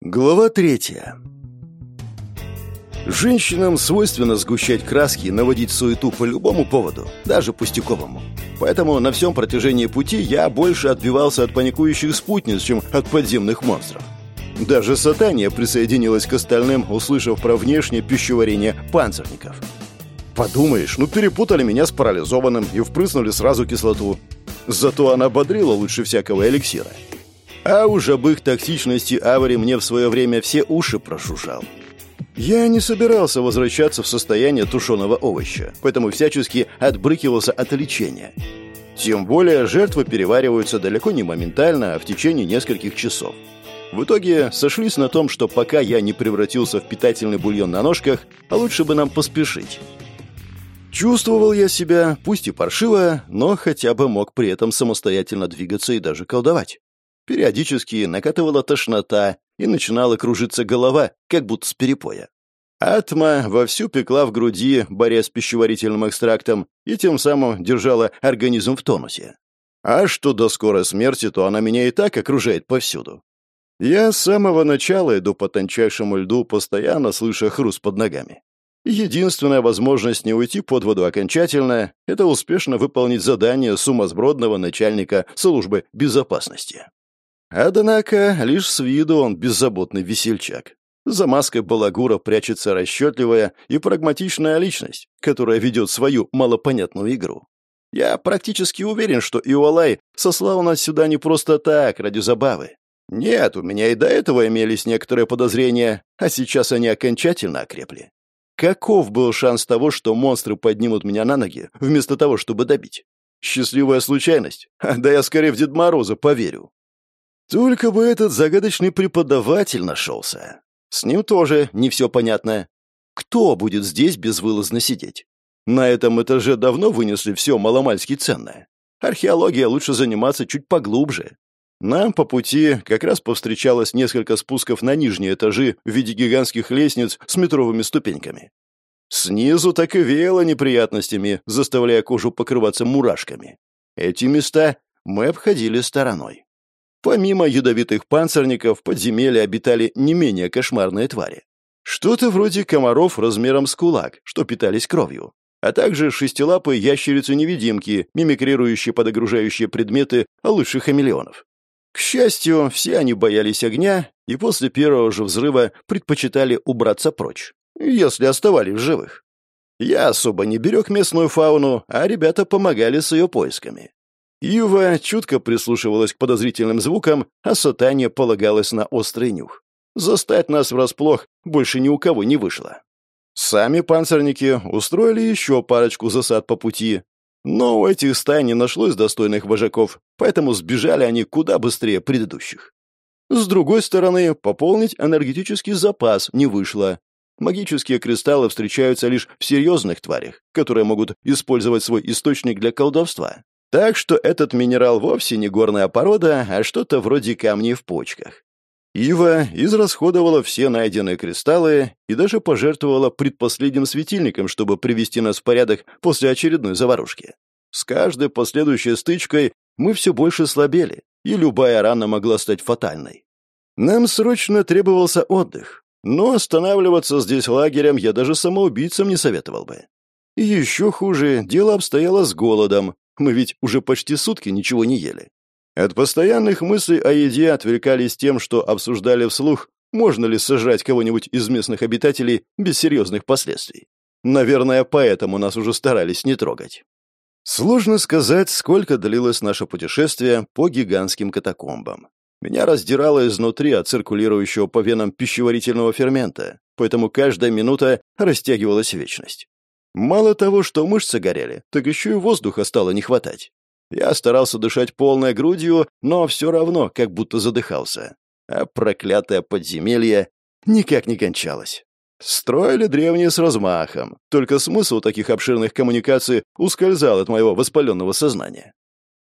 Глава третья. Женщинам свойственно сгущать краски и наводить суету по любому поводу, даже пустяковому. Поэтому на всем протяжении пути я больше отбивался от паникующих спутниц, чем от подземных монстров. Даже сатания присоединилась к остальным, услышав про внешнее пищеварение панцирников. Подумаешь, ну перепутали меня с парализованным и впрыснули сразу кислоту. Зато она бодрила лучше всякого эликсира. А уж об их токсичности Авари мне в свое время все уши прошушал. Я не собирался возвращаться в состояние тушеного овоща, поэтому всячески отбрыкивался от лечения. Тем более жертвы перевариваются далеко не моментально, а в течение нескольких часов. В итоге сошлись на том, что пока я не превратился в питательный бульон на ножках, а лучше бы нам поспешить. Чувствовал я себя, пусть и паршиво, но хотя бы мог при этом самостоятельно двигаться и даже колдовать. Периодически накатывала тошнота и начинала кружиться голова, как будто с перепоя. Атма вовсю пекла в груди, борясь с пищеварительным экстрактом, и тем самым держала организм в тонусе. А что до скорой смерти, то она меня и так окружает повсюду. Я с самого начала иду по тончайшему льду, постоянно слыша хруст под ногами. Единственная возможность не уйти под воду окончательно — это успешно выполнить задание сумасбродного начальника службы безопасности. Однако лишь с виду он беззаботный весельчак. За маской балагура прячется расчетливая и прагматичная личность, которая ведет свою малопонятную игру. Я практически уверен, что Иолай сослал нас сюда не просто так, ради забавы. Нет, у меня и до этого имелись некоторые подозрения, а сейчас они окончательно окрепли. Каков был шанс того, что монстры поднимут меня на ноги, вместо того, чтобы добить? Счастливая случайность? Да я скорее в Дед Мороза поверю. Только бы этот загадочный преподаватель нашелся. С ним тоже не все понятно. Кто будет здесь безвылазно сидеть? На этом этаже давно вынесли все маломальски ценное. Археология лучше заниматься чуть поглубже. Нам по пути как раз повстречалось несколько спусков на нижние этажи в виде гигантских лестниц с метровыми ступеньками. Снизу так и веяло неприятностями, заставляя кожу покрываться мурашками. Эти места мы обходили стороной. Помимо ядовитых панцирников, в подземелье обитали не менее кошмарные твари. Что-то вроде комаров размером с кулак, что питались кровью, а также шестилапые ящерицы-невидимки, мимикрирующие под окружающие предметы, а лучше хамелеонов. К счастью, все они боялись огня и после первого же взрыва предпочитали убраться прочь, если оставались живых. Я особо не берег местную фауну, а ребята помогали с ее поисками. Юва чутко прислушивалась к подозрительным звукам, а Сатане полагалась на острый нюх. Застать нас врасплох больше ни у кого не вышло. Сами панцирники устроили еще парочку засад по пути. Но у этих стай не нашлось достойных вожаков, поэтому сбежали они куда быстрее предыдущих. С другой стороны, пополнить энергетический запас не вышло. Магические кристаллы встречаются лишь в серьезных тварях, которые могут использовать свой источник для колдовства. Так что этот минерал вовсе не горная порода, а что-то вроде камней в почках. Ива израсходовала все найденные кристаллы и даже пожертвовала предпоследним светильником, чтобы привести нас в порядок после очередной заварушки. С каждой последующей стычкой мы все больше слабели, и любая рана могла стать фатальной. Нам срочно требовался отдых, но останавливаться здесь лагерем я даже самоубийцам не советовал бы. Еще хуже, дело обстояло с голодом, мы ведь уже почти сутки ничего не ели. От постоянных мыслей о еде отвлекались тем, что обсуждали вслух, можно ли сожрать кого-нибудь из местных обитателей без серьезных последствий. Наверное, поэтому нас уже старались не трогать. Сложно сказать, сколько длилось наше путешествие по гигантским катакомбам. Меня раздирало изнутри от циркулирующего по венам пищеварительного фермента, поэтому каждая минута растягивалась в вечность. Мало того, что мышцы горели, так еще и воздуха стало не хватать. Я старался дышать полной грудью, но все равно как будто задыхался. А проклятое подземелье никак не кончалось. Строили древние с размахом, только смысл таких обширных коммуникаций ускользал от моего воспаленного сознания.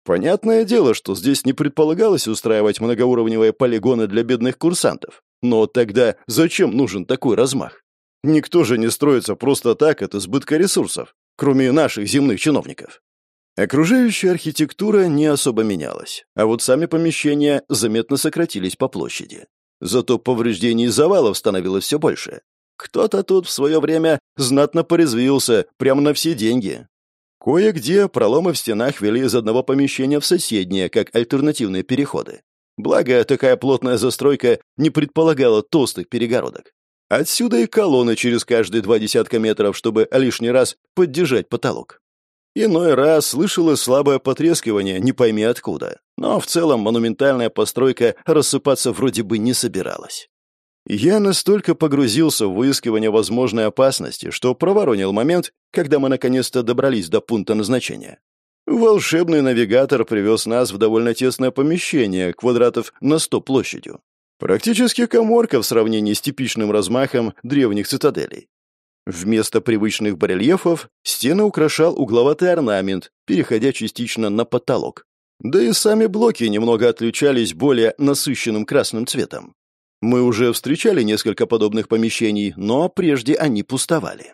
Понятное дело, что здесь не предполагалось устраивать многоуровневые полигоны для бедных курсантов. Но тогда зачем нужен такой размах? Никто же не строится просто так от избытка ресурсов, кроме наших земных чиновников. Окружающая архитектура не особо менялась, а вот сами помещения заметно сократились по площади. Зато повреждений завалов становилось все больше. Кто-то тут в свое время знатно порезвился, прямо на все деньги. Кое-где проломы в стенах вели из одного помещения в соседнее, как альтернативные переходы. Благо, такая плотная застройка не предполагала толстых перегородок. Отсюда и колонны через каждые два десятка метров, чтобы лишний раз поддержать потолок. Иной раз слышалось слабое потрескивание, не пойми откуда. Но в целом монументальная постройка рассыпаться вроде бы не собиралась. Я настолько погрузился в выискивание возможной опасности, что проворонил момент, когда мы наконец-то добрались до пункта назначения. Волшебный навигатор привез нас в довольно тесное помещение, квадратов на сто площадью. Практически коморка в сравнении с типичным размахом древних цитаделей. Вместо привычных барельефов стены украшал угловатый орнамент, переходя частично на потолок. Да и сами блоки немного отличались более насыщенным красным цветом. Мы уже встречали несколько подобных помещений, но прежде они пустовали.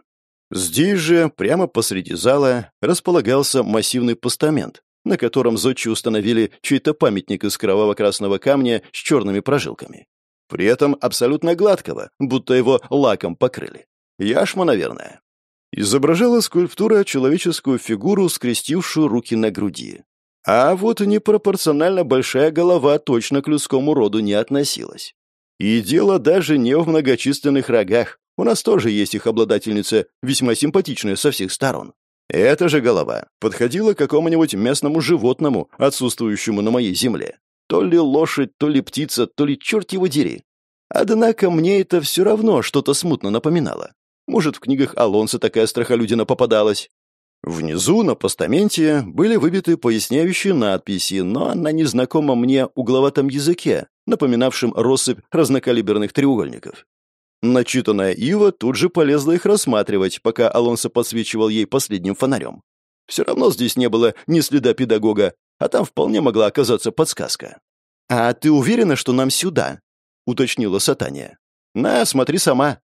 Здесь же, прямо посреди зала, располагался массивный постамент, на котором зодчи установили чей-то памятник из кроваво-красного камня с черными прожилками. При этом абсолютно гладкого, будто его лаком покрыли. Яшма, наверное. Изображала скульптура человеческую фигуру, скрестившую руки на груди. А вот непропорционально большая голова точно к людскому роду не относилась. И дело даже не в многочисленных рогах. У нас тоже есть их обладательница, весьма симпатичная со всех сторон. Эта же голова подходила к какому-нибудь местному животному, отсутствующему на моей земле. То ли лошадь, то ли птица, то ли черт его дери. Однако мне это все равно что-то смутно напоминало. Может, в книгах Алонса такая страхолюдина попадалась. Внизу, на постаменте, были выбиты поясняющие надписи, но на незнакомом мне угловатом языке, напоминавшем россыпь разнокалиберных треугольников. Начитанная Ива тут же полезла их рассматривать, пока Алонсо подсвечивал ей последним фонарем. Все равно здесь не было ни следа педагога, а там вполне могла оказаться подсказка. «А ты уверена, что нам сюда?» — уточнила Сатания. «На, смотри сама»,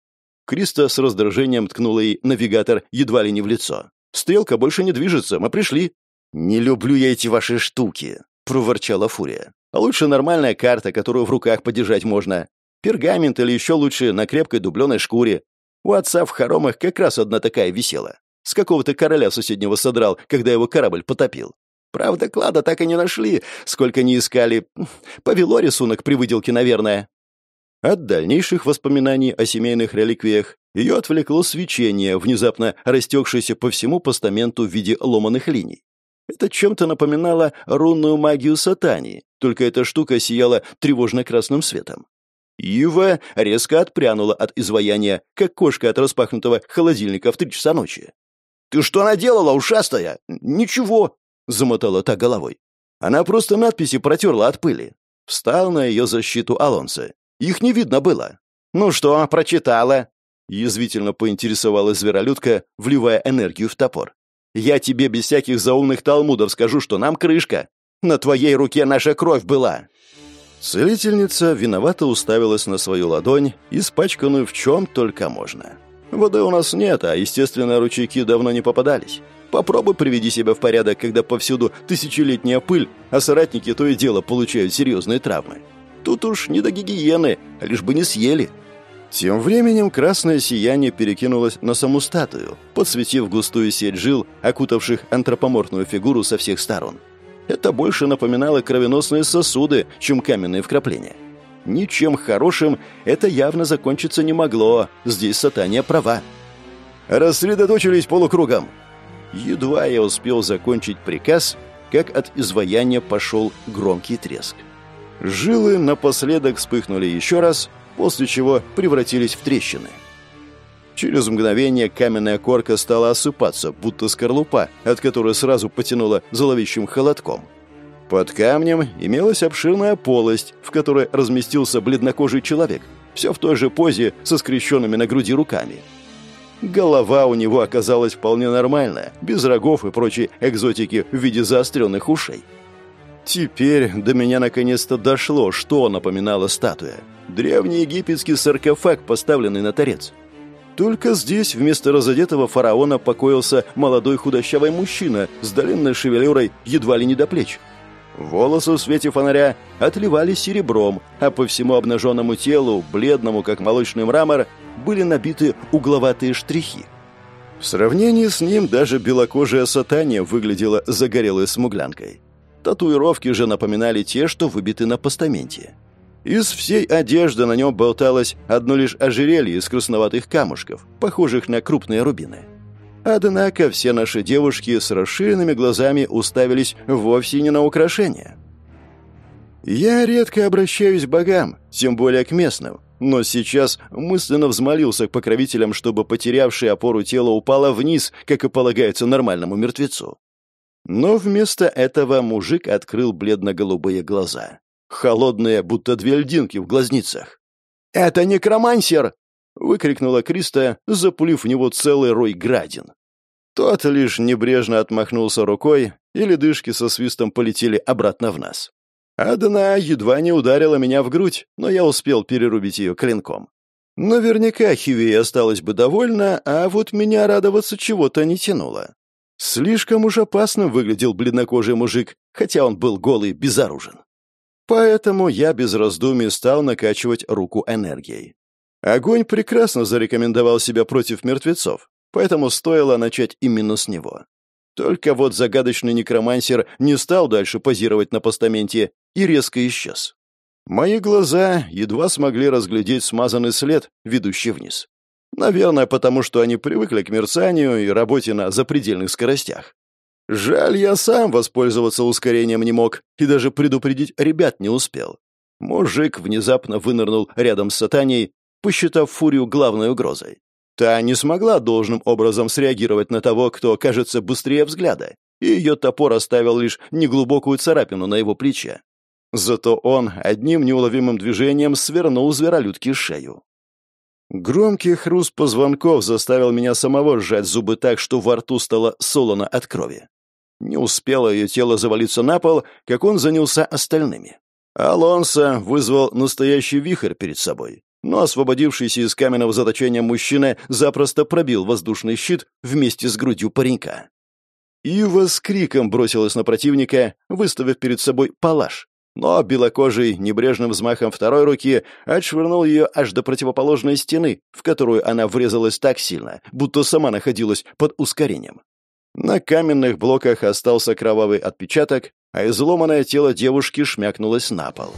Криста с раздражением ткнула ей навигатор едва ли не в лицо. «Стрелка больше не движется, мы пришли». «Не люблю я эти ваши штуки», — проворчала Фурия. «А лучше нормальная карта, которую в руках подержать можно. Пергамент или еще лучше на крепкой дубленой шкуре. У отца в хоромах как раз одна такая висела. С какого-то короля соседнего содрал, когда его корабль потопил. Правда, клада так и не нашли, сколько не искали. Повело рисунок при выделке, наверное. От дальнейших воспоминаний о семейных реликвиях ее отвлекло свечение, внезапно растекшееся по всему постаменту в виде ломаных линий. Это чем-то напоминало рунную магию сатани, только эта штука сияла тревожно-красным светом. Ива резко отпрянула от изваяния, как кошка от распахнутого холодильника в три часа ночи. «Ты что наделала, ушастая?» «Ничего», — замотала та головой. Она просто надписи протерла от пыли. Встал на ее защиту Алонсо. Их не видно было. «Ну что, прочитала?» Язвительно поинтересовалась зверолюдка, вливая энергию в топор. «Я тебе без всяких заумных талмудов скажу, что нам крышка. На твоей руке наша кровь была». Целительница виновато уставилась на свою ладонь, испачканную в чем только можно. Воды у нас нет, а, естественно, ручейки давно не попадались. Попробуй приведи себя в порядок, когда повсюду тысячелетняя пыль, а соратники то и дело получают серьезные травмы. Тут уж не до гигиены, лишь бы не съели. Тем временем красное сияние перекинулось на саму статую, подсветив густую сеть жил, окутавших антропоморфную фигуру со всех сторон. Это больше напоминало кровеносные сосуды, чем каменные вкрапления. Ничем хорошим это явно закончиться не могло, здесь сатания права. «Рассредоточились полукругом!» Едва я успел закончить приказ, как от изваяния пошел громкий треск. Жилы напоследок вспыхнули еще раз, после чего превратились в трещины. Через мгновение каменная корка стала осыпаться, будто скорлупа, от которой сразу потянуло зловещим холодком. Под камнем имелась обширная полость, в которой разместился бледнокожий человек, все в той же позе со скрещенными на груди руками. Голова у него оказалась вполне нормальная, без рогов и прочей экзотики в виде заостренных ушей. Теперь до меня наконец-то дошло, что напоминала статуя. Древний египетский саркофаг, поставленный на торец. Только здесь вместо разодетого фараона покоился молодой худощавый мужчина с длинной шевелюрой едва ли не до плеч. Волосы в свете фонаря отливали серебром, а по всему обнаженному телу, бледному как молочный мрамор, были набиты угловатые штрихи. В сравнении с ним даже белокожая сатания выглядела загорелой смуглянкой. Татуировки же напоминали те, что выбиты на постаменте. Из всей одежды на нем болталось одно лишь ожерелье из красноватых камушков, похожих на крупные рубины. Однако все наши девушки с расширенными глазами уставились вовсе не на украшения. Я редко обращаюсь к богам, тем более к местным, но сейчас мысленно взмолился к покровителям, чтобы потерявшее опору тело упало вниз, как и полагается нормальному мертвецу. Но вместо этого мужик открыл бледно-голубые глаза. Холодные, будто две льдинки в глазницах. «Это некромансер!» — выкрикнула Криста, запулив в него целый рой градин. Тот лишь небрежно отмахнулся рукой, и ледышки со свистом полетели обратно в нас. Одна едва не ударила меня в грудь, но я успел перерубить ее клинком. Наверняка Хиви осталась бы довольна, а вот меня радоваться чего-то не тянуло. Слишком уж опасным выглядел бледнокожий мужик, хотя он был голый, безоружен. Поэтому я без раздумий стал накачивать руку энергией. Огонь прекрасно зарекомендовал себя против мертвецов, поэтому стоило начать именно с него. Только вот загадочный некромансер не стал дальше позировать на постаменте и резко исчез. Мои глаза едва смогли разглядеть смазанный след, ведущий вниз. Наверное, потому что они привыкли к мерцанию и работе на запредельных скоростях. Жаль, я сам воспользоваться ускорением не мог и даже предупредить ребят не успел. Мужик внезапно вынырнул рядом с сатанией, посчитав фурию главной угрозой. Та не смогла должным образом среагировать на того, кто кажется быстрее взгляда, и ее топор оставил лишь неглубокую царапину на его плече. Зато он одним неуловимым движением свернул зверолюдке шею. Громкий хруст позвонков заставил меня самого сжать зубы так, что во рту стало солоно от крови. Не успело ее тело завалиться на пол, как он занялся остальными. Алонсо вызвал настоящий вихрь перед собой, но освободившийся из каменного заточения мужчина запросто пробил воздушный щит вместе с грудью паренька. Ива с криком бросилась на противника, выставив перед собой палаш, но белокожий небрежным взмахом второй руки отшвырнул ее аж до противоположной стены, в которую она врезалась так сильно, будто сама находилась под ускорением. На каменных блоках остался кровавый отпечаток, а изломанное тело девушки шмякнулось на пол.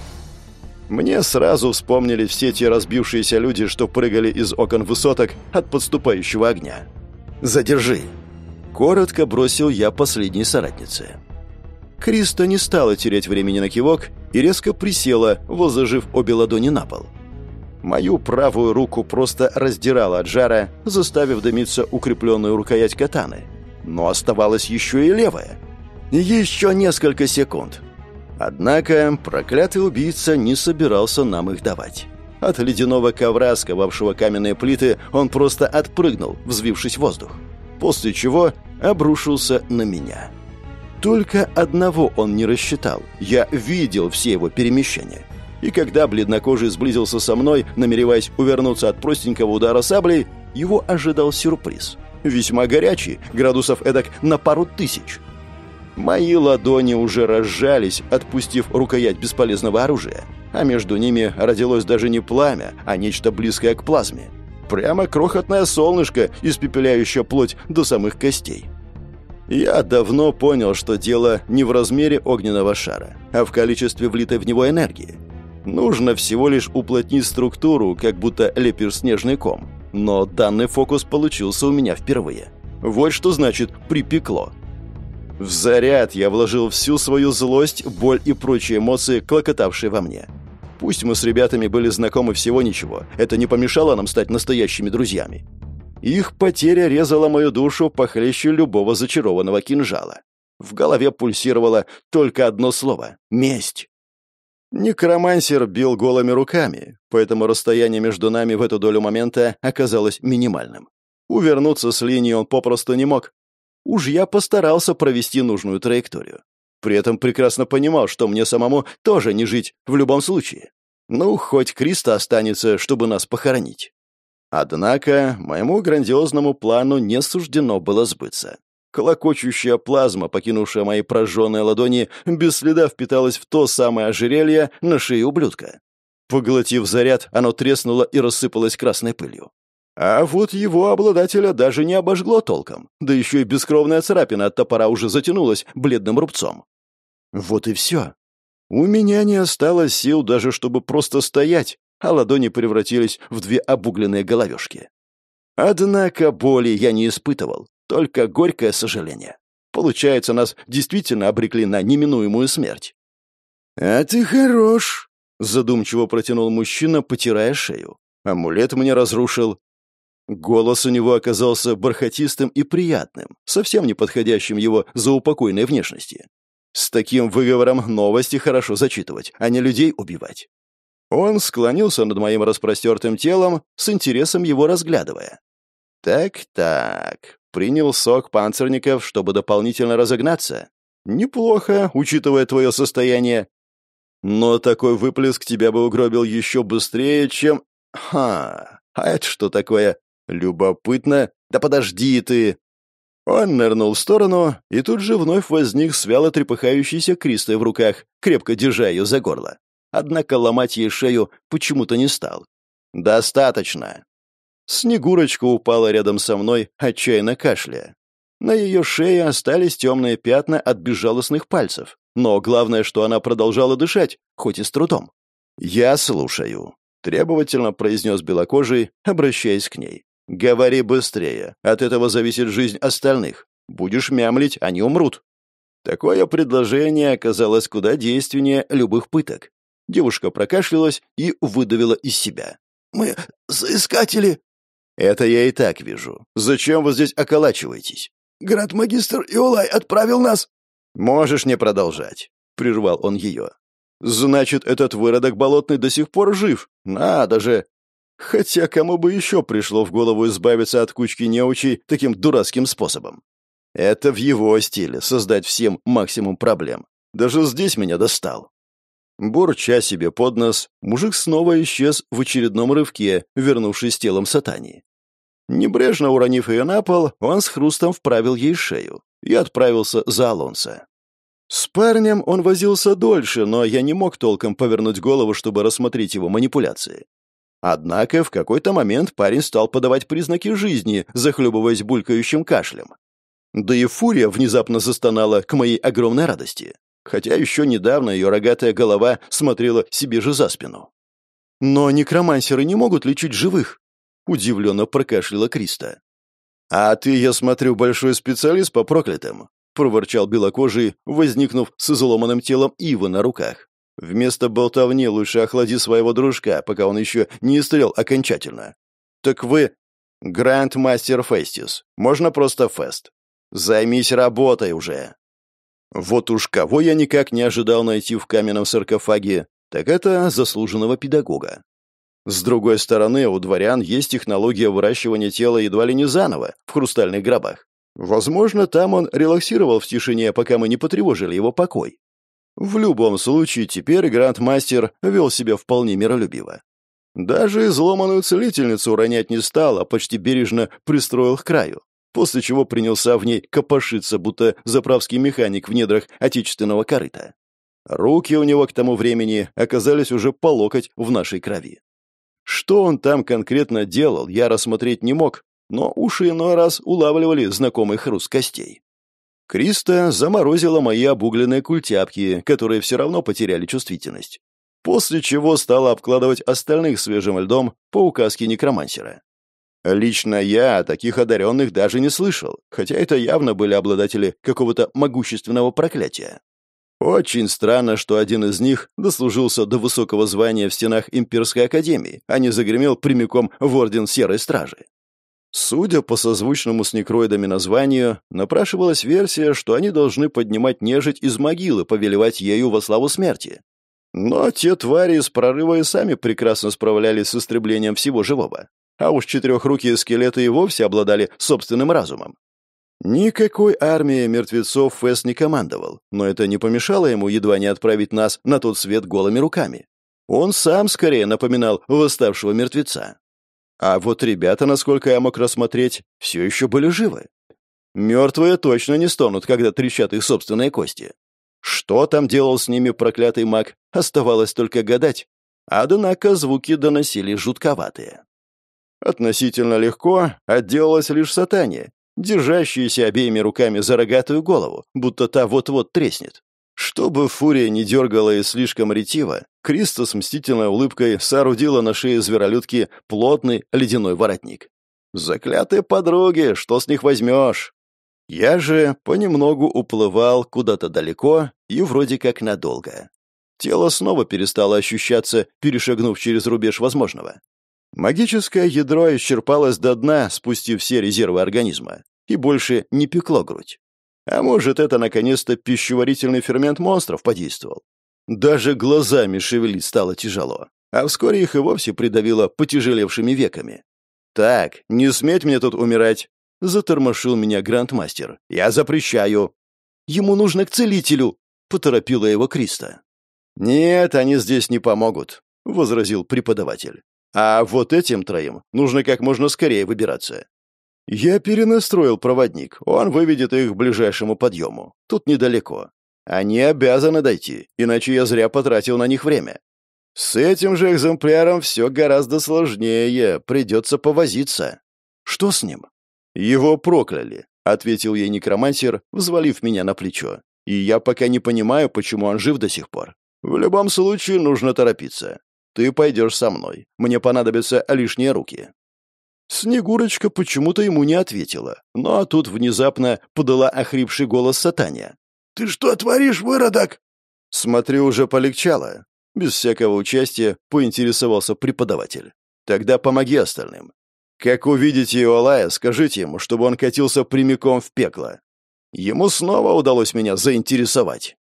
Мне сразу вспомнили все те разбившиеся люди, что прыгали из окон высоток от подступающего огня. «Задержи!» Коротко бросил я последней соратнице. Криста не стала терять времени на кивок и резко присела, возложив обе ладони на пол. Мою правую руку просто раздирала от жара, заставив дымиться укрепленную рукоять катаны. Но оставалась еще и левая. Еще несколько секунд. Однако проклятый убийца не собирался нам их давать. От ледяного ковра, сковавшего каменные плиты, он просто отпрыгнул, взвившись в воздух. После чего обрушился на меня. Только одного он не рассчитал. Я видел все его перемещения. И когда бледнокожий сблизился со мной, намереваясь увернуться от простенького удара саблей, его ожидал сюрприз. Весьма горячий, градусов эдак на пару тысяч. Мои ладони уже разжались, отпустив рукоять бесполезного оружия. А между ними родилось даже не пламя, а нечто близкое к плазме. Прямо крохотное солнышко, испепеляющее плоть до самых костей. Я давно понял, что дело не в размере огненного шара, а в количестве влитой в него энергии. Нужно всего лишь уплотнить структуру, как будто лепишь снежный ком. Но данный фокус получился у меня впервые. Вот что значит «припекло». В заряд я вложил всю свою злость, боль и прочие эмоции, клокотавшие во мне. Пусть мы с ребятами были знакомы всего ничего, это не помешало нам стать настоящими друзьями. Их потеря резала мою душу похлеще любого зачарованного кинжала. В голове пульсировало только одно слово — месть. Некромансер бил голыми руками, поэтому расстояние между нами в эту долю момента оказалось минимальным. Увернуться с линии он попросту не мог. Уж я постарался провести нужную траекторию. При этом прекрасно понимал, что мне самому тоже не жить в любом случае. Ну, хоть Криста останется, чтобы нас похоронить. Однако моему грандиозному плану не суждено было сбыться. Клокочущая плазма, покинувшая мои прожженные ладони, без следа впиталась в то самое ожерелье на шее ублюдка. Поглотив заряд, оно треснуло и рассыпалось красной пылью. А вот его обладателя даже не обожгло толком, да еще и бескровная царапина от топора уже затянулась бледным рубцом. Вот и все. У меня не осталось сил даже, чтобы просто стоять, а ладони превратились в две обугленные головешки. Однако боли я не испытывал, только горькое сожаление. Получается, нас действительно обрекли на неминуемую смерть. «А ты хорош», — задумчиво протянул мужчина, потирая шею. Амулет мне разрушил. Голос у него оказался бархатистым и приятным, совсем не подходящим его заупокойной внешности. С таким выговором новости хорошо зачитывать, а не людей убивать. Он склонился над моим распростертым телом, с интересом его разглядывая. Так-так, принял сок панцирников, чтобы дополнительно разогнаться. Неплохо, учитывая твое состояние. Но такой выплеск тебя бы угробил еще быстрее, чем... Ха, а это что такое? Любопытно. Да подожди ты. Он нырнул в сторону, и тут же вновь возник с вяло трепыхающейся Кристой в руках, крепко держа ее за горло. Однако ломать ей шею почему-то не стал. «Достаточно!» Снегурочка упала рядом со мной, отчаянно кашляя. На ее шее остались темные пятна от безжалостных пальцев, но главное, что она продолжала дышать, хоть и с трудом. «Я слушаю», — требовательно произнес белокожий, обращаясь к ней. «Говори быстрее, от этого зависит жизнь остальных. Будешь мямлить, они умрут». Такое предложение оказалось куда действеннее любых пыток. Девушка прокашлялась и выдавила из себя. «Мы соискатели...» «Это я и так вижу. Зачем вы здесь околачиваетесь?» «Град-магистр Иолай отправил нас...» «Можешь не продолжать», — прервал он ее. «Значит, этот выродок болотный до сих пор жив? Надо же!» Хотя кому бы еще пришло в голову избавиться от кучки неучей таким дурацким способом? Это в его стиле — создать всем максимум проблем. Даже здесь меня достал. Бурча себе под нос, мужик снова исчез в очередном рывке, вернувшись телом сатани. Небрежно уронив ее на пол, он с хрустом вправил ей шею и отправился за Алонсо. С парнем он возился дольше, но я не мог толком повернуть голову, чтобы рассмотреть его манипуляции. Однако в какой-то момент парень стал подавать признаки жизни, захлебываясь булькающим кашлем. Да и фурия внезапно застонала к моей огромной радости хотя еще недавно ее рогатая голова смотрела себе же за спину. «Но некромансеры не могут лечить живых», — удивленно прокашляла Криста. «А ты, я смотрю, большой специалист по проклятым», — проворчал белокожий, возникнув с изломанным телом Ивы на руках. «Вместо болтовни лучше охлади своего дружка, пока он еще не истрел окончательно». «Так вы...» «Гранд-мастер Фестис. Можно просто Фест. Займись работой уже». Вот уж кого я никак не ожидал найти в каменном саркофаге, так это заслуженного педагога. С другой стороны, у дворян есть технология выращивания тела едва ли не заново, в хрустальных гробах. Возможно, там он релаксировал в тишине, пока мы не потревожили его покой. В любом случае, теперь грандмастер вел себя вполне миролюбиво. Даже изломанную целительницу ронять не стал, а почти бережно пристроил к краю после чего принялся в ней копошиться, будто заправский механик в недрах отечественного корыта. Руки у него к тому времени оказались уже по локоть в нашей крови. Что он там конкретно делал, я рассмотреть не мог, но уши иной раз улавливали знакомый хруст костей. Криста заморозила мои обугленные культяпки, которые все равно потеряли чувствительность, после чего стала обкладывать остальных свежим льдом по указке некромансера. Лично я таких одаренных даже не слышал, хотя это явно были обладатели какого-то могущественного проклятия. Очень странно, что один из них дослужился до высокого звания в стенах Имперской Академии, а не загремел прямиком в Орден Серой Стражи. Судя по созвучному с некроидами названию, напрашивалась версия, что они должны поднимать нежить из могилы, повелевать ею во славу смерти. Но те твари из прорыва и сами прекрасно справлялись с истреблением всего живого а уж четырехрукие скелеты и вовсе обладали собственным разумом. Никакой армии мертвецов Фэс не командовал, но это не помешало ему едва не отправить нас на тот свет голыми руками. Он сам скорее напоминал восставшего мертвеца. А вот ребята, насколько я мог рассмотреть, все еще были живы. Мертвые точно не стонут, когда трещат их собственные кости. Что там делал с ними проклятый маг, оставалось только гадать. Однако звуки доносили жутковатые. Относительно легко отделалась лишь сатане, держащаяся обеими руками за рогатую голову, будто та вот-вот треснет. Чтобы фурия не дергала и слишком ретиво, Криста с мстительной улыбкой соорудила на шее зверолюдки плотный ледяной воротник. «Заклятые подруги, что с них возьмешь?» Я же понемногу уплывал куда-то далеко и вроде как надолго. Тело снова перестало ощущаться, перешагнув через рубеж возможного. Магическое ядро исчерпалось до дна, спустив все резервы организма, и больше не пекло грудь. А может, это наконец-то пищеварительный фермент монстров подействовал. Даже глазами шевелить стало тяжело, а вскоре их и вовсе придавило потяжелевшими веками. «Так, не сметь мне тут умирать!» — затормошил меня грандмастер. «Я запрещаю!» «Ему нужно к целителю!» — поторопила его Криста. «Нет, они здесь не помогут», — возразил преподаватель. «А вот этим троим нужно как можно скорее выбираться. Я перенастроил проводник. Он выведет их к ближайшему подъему. Тут недалеко. Они обязаны дойти, иначе я зря потратил на них время. С этим же экземпляром все гораздо сложнее. Придется повозиться. Что с ним? Его прокляли, ответил ей некромансер, взвалив меня на плечо. И я пока не понимаю, почему он жив до сих пор. В любом случае нужно торопиться. Ты пойдешь со мной. Мне понадобятся лишние руки. Снегурочка почему-то ему не ответила, но тут внезапно подала охрипший голос Сатания. «Ты что творишь, выродок?» Смотрю, уже полегчало. Без всякого участия поинтересовался преподаватель. «Тогда помоги остальным. Как увидите Иолая, скажите ему, чтобы он катился прямиком в пекло. Ему снова удалось меня заинтересовать».